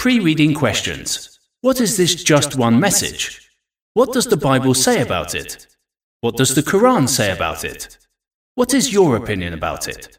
Pre-reading questions. What is this just one message? What does the Bible say about it? What does the Quran say about it? What is your opinion about it?